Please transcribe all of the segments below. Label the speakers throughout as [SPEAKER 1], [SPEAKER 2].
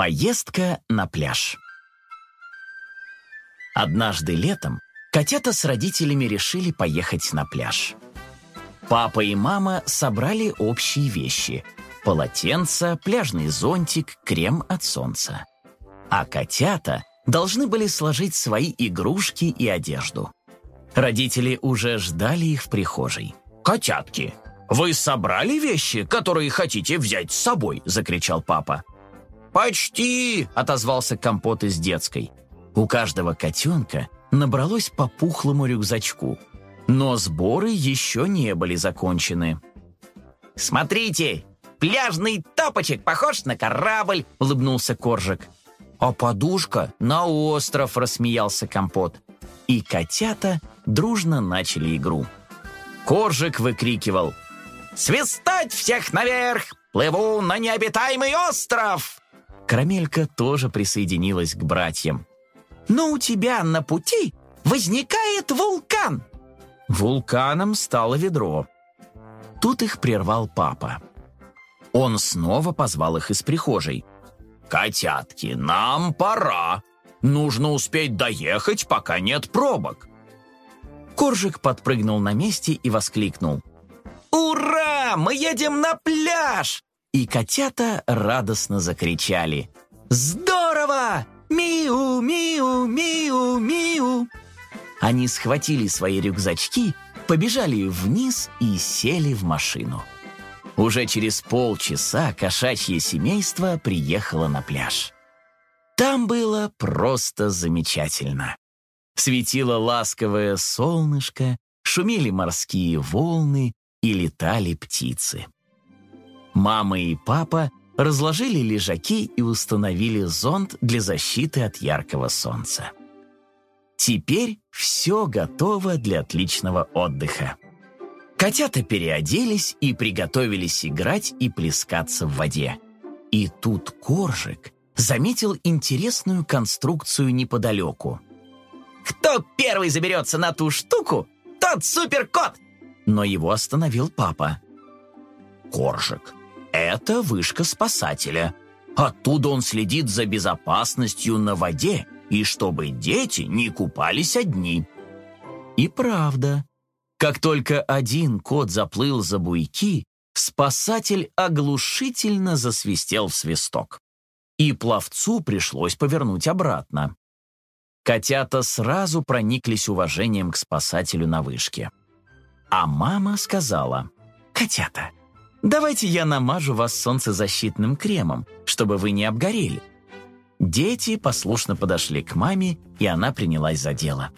[SPEAKER 1] Поездка на пляж. Однажды летом котята с родителями решили поехать на пляж. Папа и мама собрали общие вещи – полотенце, пляжный зонтик, крем от солнца. А котята должны были сложить свои игрушки и одежду. Родители уже ждали их в прихожей. «Котятки, вы собрали вещи, которые хотите взять с собой?» – закричал папа. «Почти!» – отозвался компот из детской. У каждого котенка набралось по пухлому рюкзачку, но сборы еще не были закончены. «Смотрите, пляжный топочек похож на корабль!» – улыбнулся Коржик. «А подушка на остров!» – рассмеялся компот. И котята дружно начали игру. Коржик выкрикивал «Свистать всех наверх! Плыву на необитаемый остров!» Карамелька тоже присоединилась к братьям. «Но у тебя на пути возникает вулкан!» Вулканом стало ведро. Тут их прервал папа. Он снова позвал их из прихожей. «Котятки, нам пора! Нужно успеть доехать, пока нет пробок!» Коржик подпрыгнул на месте и воскликнул. «Ура! Мы едем на пляж! И котята радостно закричали. «Здорово! Миу, миу, миу, миу!» Они схватили свои рюкзачки, побежали вниз и сели в машину. Уже через полчаса кошачье семейство приехало на пляж. Там было просто замечательно. Светило ласковое солнышко, шумели морские волны и летали птицы. Мама и папа разложили лежаки и установили зонт для защиты от яркого солнца. Теперь все готово для отличного отдыха. Котята переоделись и приготовились играть и плескаться в воде. И тут Коржик заметил интересную конструкцию неподалеку. «Кто первый заберется на ту штуку, тот суперкот!» Но его остановил папа. «Коржик, это вышка спасателя. Оттуда он следит за безопасностью на воде и чтобы дети не купались одни. И правда, как только один кот заплыл за буйки, спасатель оглушительно засвистел в свисток. И пловцу пришлось повернуть обратно. Котята сразу прониклись уважением к спасателю на вышке. А мама сказала, «Котята, Давайте я намажу вас солнцезащитным кремом, чтобы вы не обгорели». Дети послушно подошли к маме, и она принялась за дело.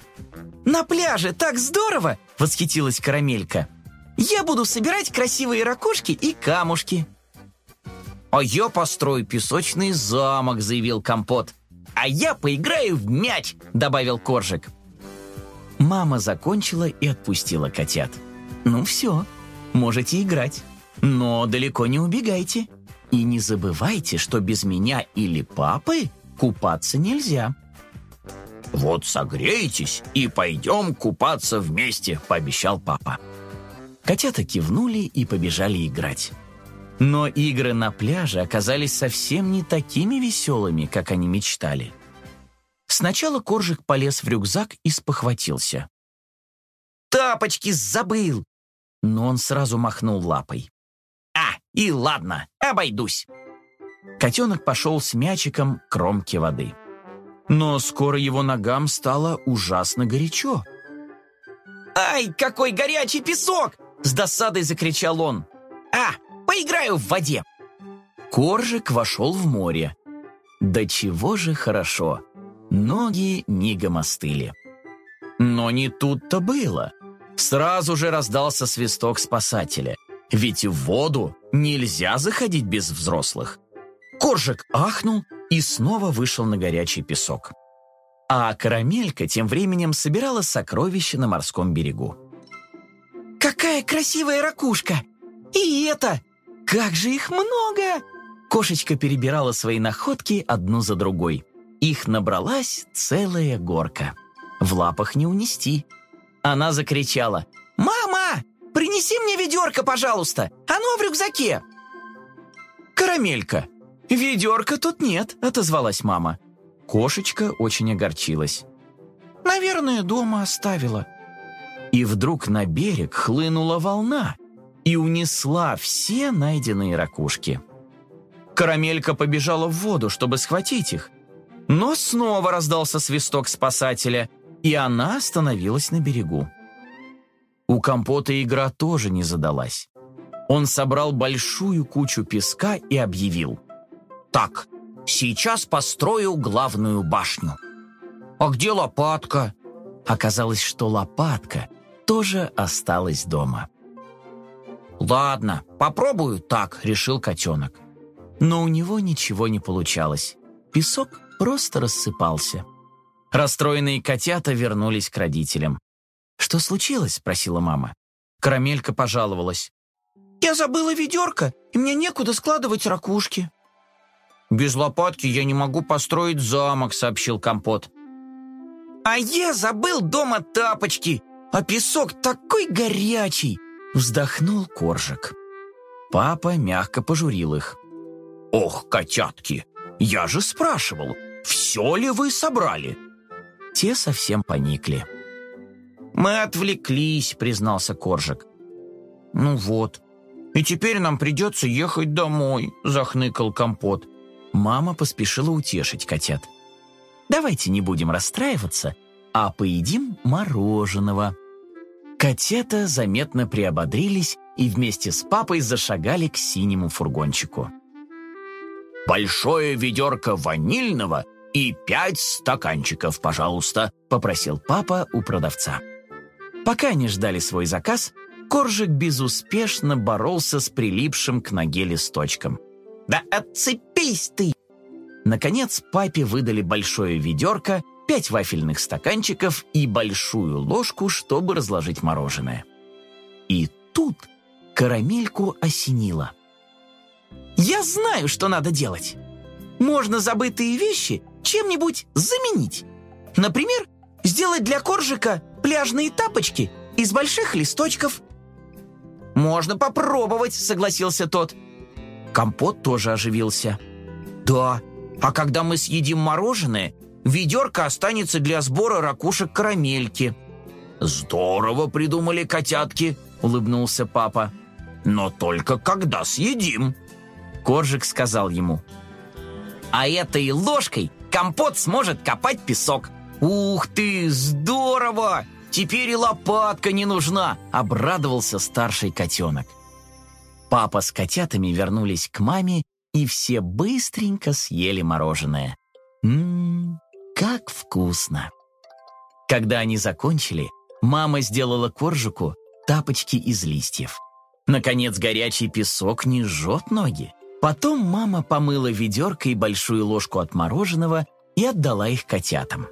[SPEAKER 1] «На пляже так здорово!» — восхитилась Карамелька. «Я буду собирать красивые ракушки и камушки». «А я построю песочный замок», — заявил Компот. «А я поиграю в мяч», — добавил Коржик. Мама закончила и отпустила котят. «Ну все, можете играть». Но далеко не убегайте. И не забывайте, что без меня или папы купаться нельзя. «Вот согреетесь и пойдем купаться вместе», — пообещал папа. Котята кивнули и побежали играть. Но игры на пляже оказались совсем не такими веселыми, как они мечтали. Сначала Коржик полез в рюкзак и спохватился. «Тапочки забыл!» Но он сразу махнул лапой. И ладно, обойдусь. Котенок пошел с мячиком к кромке воды. Но скоро его ногам стало ужасно горячо. «Ай, какой горячий песок!» С досадой закричал он. «А, поиграю в воде!» Коржик вошел в море. Да чего же хорошо! Ноги мигом остыли. Но не тут-то было. Сразу же раздался свисток спасателя. Ведь в воду нельзя заходить без взрослых. Коржик ахнул и снова вышел на горячий песок. А карамелька тем временем собирала сокровища на морском берегу. «Какая красивая ракушка! И это! Как же их много!» Кошечка перебирала свои находки одну за другой. Их набралась целая горка. В лапах не унести. Она закричала «Мама, Принеси мне ведерко, пожалуйста! Оно в рюкзаке!» «Карамелька, «Ведерка тут нет», — отозвалась мама. Кошечка очень огорчилась. «Наверное, дома оставила». И вдруг на берег хлынула волна и унесла все найденные ракушки. Карамелька побежала в воду, чтобы схватить их. Но снова раздался свисток спасателя, и она остановилась на берегу. У компота игра тоже не задалась. Он собрал большую кучу песка и объявил. «Так, сейчас построю главную башню». «А где лопатка?» Оказалось, что лопатка тоже осталась дома. «Ладно, попробую так», — решил котенок. Но у него ничего не получалось. Песок просто рассыпался. Расстроенные котята вернулись к родителям. «Что случилось?» — спросила мама. Карамелька пожаловалась. «Я забыла ведерко, и мне некуда складывать ракушки». «Без лопатки я не могу построить замок», — сообщил Компот. «А я забыл дома тапочки, а песок такой горячий!» — вздохнул Коржик. Папа мягко пожурил их. «Ох, котятки, я же спрашивал, все ли вы собрали?» Те совсем поникли. «Мы отвлеклись», — признался Коржик. «Ну вот, и теперь нам придется ехать домой», — захныкал Компот. Мама поспешила утешить котят. «Давайте не будем расстраиваться, а поедим мороженого». Котята заметно приободрились и вместе с папой зашагали к синему фургончику. «Большое ведерко ванильного и пять стаканчиков, пожалуйста», — попросил папа у продавца. Пока они ждали свой заказ, Коржик безуспешно боролся с прилипшим к ноге листочком. «Да отцепись ты!» Наконец папе выдали большое ведерко, пять вафельных стаканчиков и большую ложку, чтобы разложить мороженое. И тут карамельку осенило. «Я знаю, что надо делать. Можно забытые вещи чем-нибудь заменить. Например, сделать для коржика пляжные тапочки из больших листочков». «Можно попробовать», — согласился тот. Компот тоже оживился. «Да, а когда мы съедим мороженое, ведерко останется для сбора ракушек карамельки». «Здорово придумали котятки», — улыбнулся папа. «Но только когда съедим». Коржик сказал ему. «А этой ложкой компот сможет копать песок». «Ух ты, здорово! Теперь и лопатка не нужна!» — обрадовался старший котенок. Папа с котятами вернулись к маме, и все быстренько съели мороженое. Ммм, как вкусно! Когда они закончили, мама сделала коржику тапочки из листьев. Наконец, горячий песок не жжет ноги. Потом мама помыла ведерко и большую ложку от мороженого и отдала их котятам.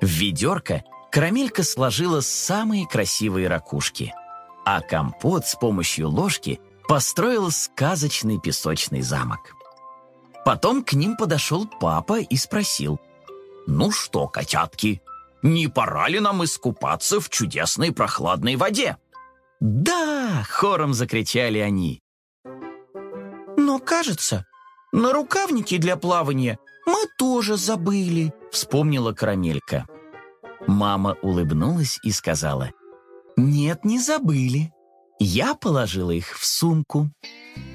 [SPEAKER 1] В ведерко карамелька сложила самые красивые ракушки, а компот с помощью ложки построил сказочный песочный замок. Потом к ним подошел папа и спросил, «Ну что, котятки, не пора ли нам искупаться в чудесной прохладной воде?» «Да!» — хором закричали они. «Но, кажется, на рукавнике для плавания мы тоже забыли», — вспомнила Карамелька. Мама улыбнулась и сказала, «Нет, не забыли. Я положила их в сумку».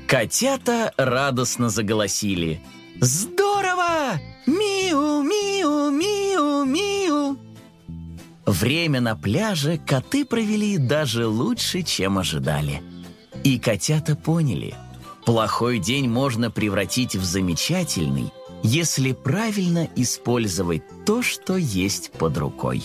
[SPEAKER 1] Котята радостно заголосили. «Здорово! Миу, миу, миу, миу!» Время на пляже коты провели даже лучше, чем ожидали. И котята поняли, плохой день можно превратить в замечательный, если правильно использовать то, что есть под рукой.